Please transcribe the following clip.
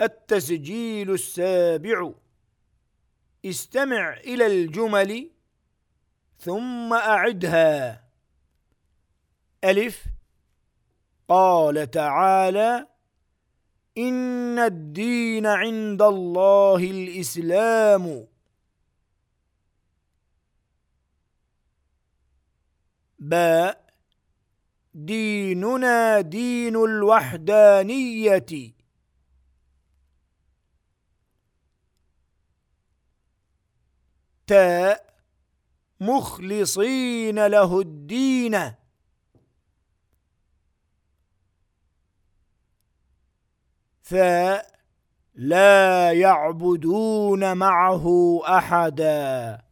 التسجيل السابع. استمع إلى الجمل ثم أعدها. ألف. قال تعالى إن الدين عند الله الإسلام. باء. ديننا دين الوحدانية. تاء مخلصين له الدين. ثاء لا يعبدون معه أحداً.